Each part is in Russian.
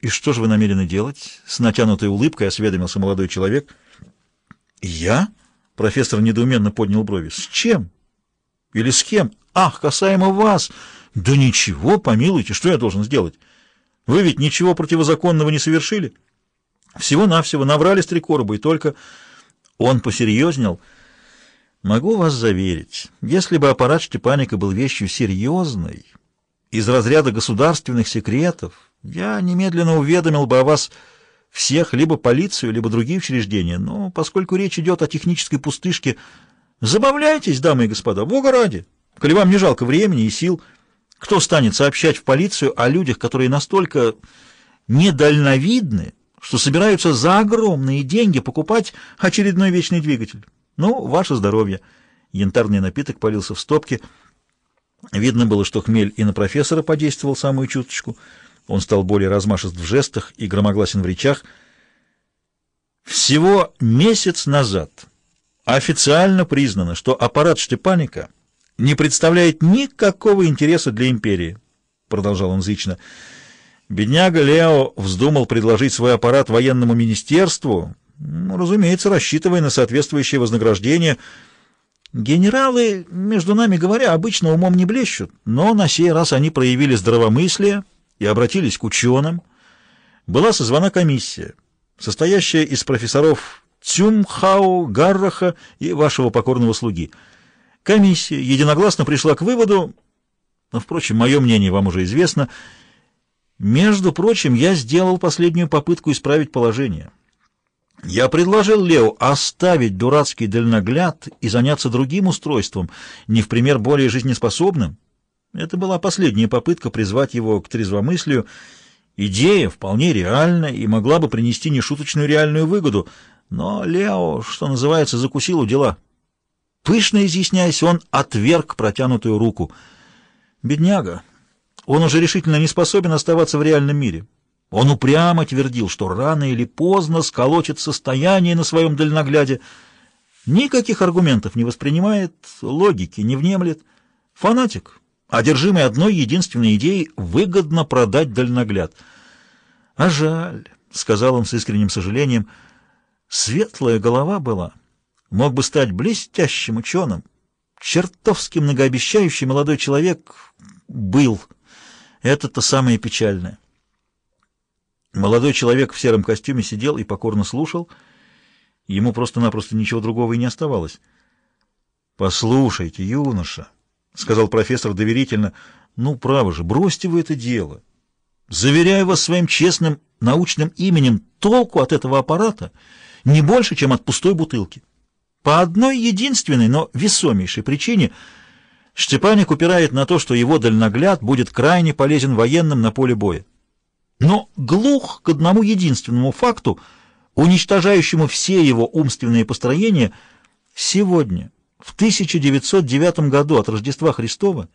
«И что же вы намерены делать?» — с натянутой улыбкой осведомился молодой человек. «Я?» — профессор недоуменно поднял брови. «С чем? Или с кем? Ах, касаемо вас! Да ничего, помилуйте, что я должен сделать? Вы ведь ничего противозаконного не совершили? Всего-навсего наврали с три короба, и только...» Он посерьезнел. «Могу вас заверить, если бы аппарат Штепаника был вещью серьезной, из разряда государственных секретов, я немедленно уведомил бы о вас всех, либо полицию, либо другие учреждения, но поскольку речь идет о технической пустышке, забавляйтесь, дамы и господа, бога ради, коли вам не жалко времени и сил, кто станет сообщать в полицию о людях, которые настолько недальновидны, что собираются за огромные деньги покупать очередной вечный двигатель? Ну, ваше здоровье. Янтарный напиток полился в стопки. Видно было, что хмель и на профессора подействовал самую чуточку — он стал более размашист в жестах и громогласен в речах. Всего месяц назад официально признано, что аппарат Штепаника не представляет никакого интереса для империи, продолжал он зычно. Бедняга Лео вздумал предложить свой аппарат военному министерству, ну, разумеется, рассчитывая на соответствующее вознаграждение. Генералы, между нами говоря, обычно умом не блещут, но на сей раз они проявили здравомыслие, и обратились к ученым, была созвана комиссия, состоящая из профессоров Цюмхау, Гарраха и вашего покорного слуги. Комиссия единогласно пришла к выводу, но, впрочем, мое мнение вам уже известно, между прочим, я сделал последнюю попытку исправить положение. Я предложил Лео оставить дурацкий дальногляд и заняться другим устройством, не в пример более жизнеспособным, это была последняя попытка призвать его к трезвомыслию. Идея вполне реальна и могла бы принести нешуточную реальную выгоду, но Лео, что называется, закусил у дела. Пышно изъясняясь, он отверг протянутую руку. Бедняга, он уже решительно не способен оставаться в реальном мире. Он упрямо твердил, что рано или поздно сколотит состояние на своем дальногляде. Никаких аргументов не воспринимает, логики не внемлет. Фанатик, одержимый одной единственной идеей — выгодно продать дальногляд. «А жаль», — сказал он с искренним сожалением, — «светлая голова была, мог бы стать блестящим ученым, чертовски многообещающий молодой человек был. Это-то самое печальное». Молодой человек в сером костюме сидел и покорно слушал. Ему просто-напросто ничего другого и не оставалось. «Послушайте, юноша», — сказал профессор доверительно. — Ну, право же, бросьте вы это дело. Заверяю вас своим честным научным именем, толку от этого аппарата не больше, чем от пустой бутылки. По одной единственной, но весомейшей причине Штепаник упирает на то, что его дальногляд будет крайне полезен военным на поле боя. Но глух к одному единственному факту, уничтожающему все его умственные построения, сегодня — в 1909 году от Рождества Христова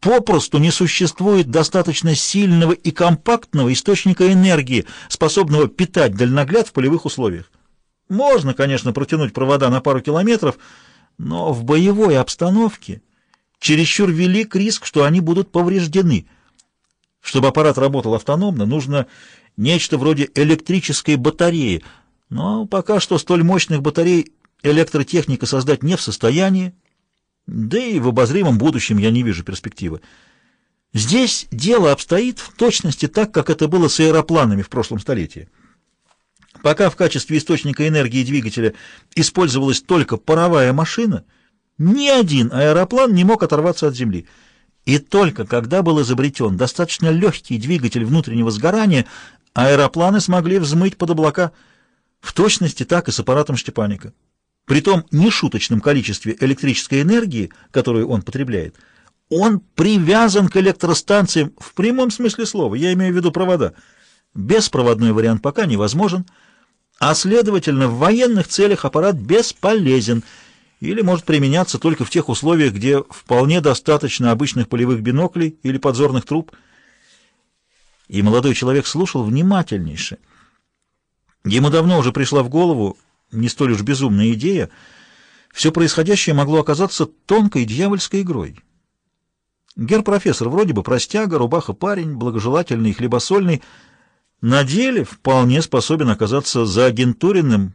попросту не существует достаточно сильного и компактного источника энергии, способного питать дальногляд в полевых условиях. Можно, конечно, протянуть провода на пару километров, но в боевой обстановке чересчур велик риск, что они будут повреждены. Чтобы аппарат работал автономно, нужно нечто вроде электрической батареи, но пока что столь мощных батарей электротехника создать не в состоянии, да и в обозримом будущем я не вижу перспективы. Здесь дело обстоит в точности так, как это было с аэропланами в прошлом столетии. Пока в качестве источника энергии двигателя использовалась только паровая машина, ни один аэроплан не мог оторваться от Земли. И только когда был изобретен достаточно легкий двигатель внутреннего сгорания, аэропланы смогли взмыть под облака, в точности так и с аппаратом Штепаника. При том нешуточном количестве электрической энергии, которую он потребляет, он привязан к электростанциям в прямом смысле слова, я имею в виду провода. Беспроводной вариант пока невозможен, а следовательно в военных целях аппарат бесполезен или может применяться только в тех условиях, где вполне достаточно обычных полевых биноклей или подзорных труб. И молодой человек слушал внимательнейше. Ему давно уже пришла в голову не столь уж безумная идея, все происходящее могло оказаться тонкой дьявольской игрой. Гер-профессор вроде бы простяга, рубаха парень, благожелательный, хлебосольный, на деле вполне способен оказаться заагентуренным